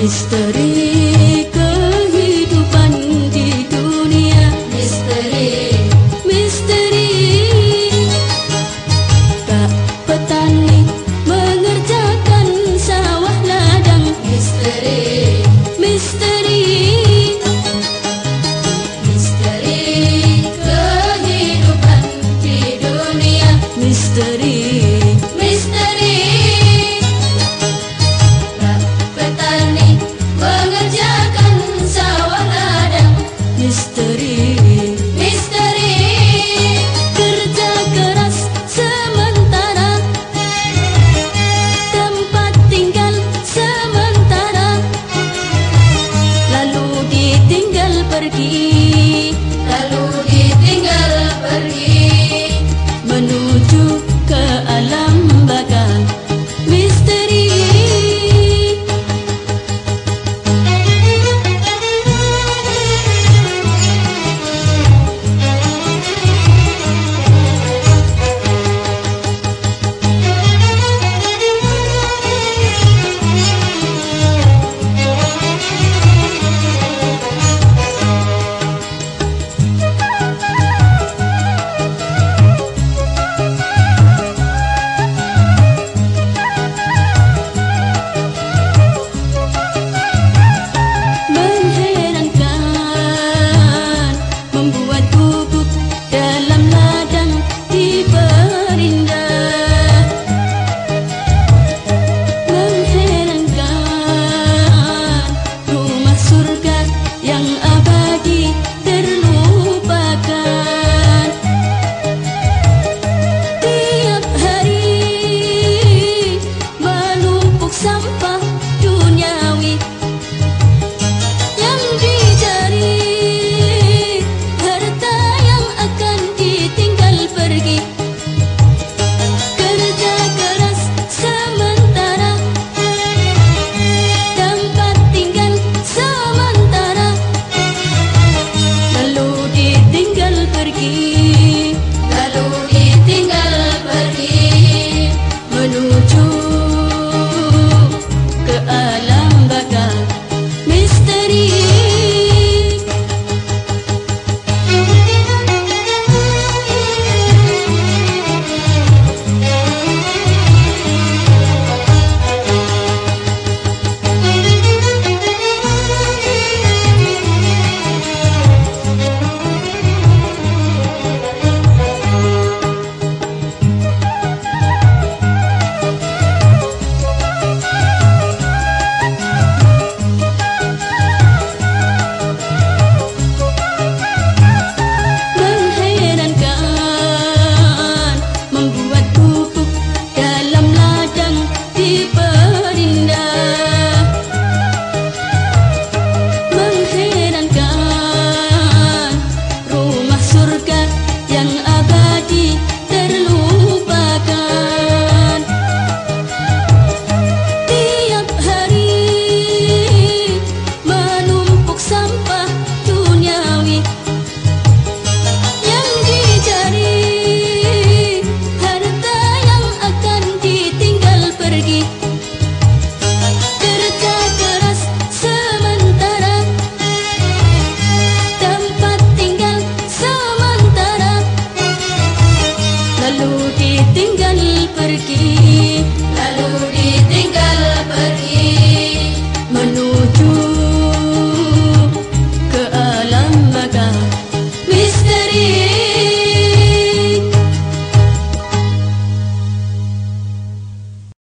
history misteri की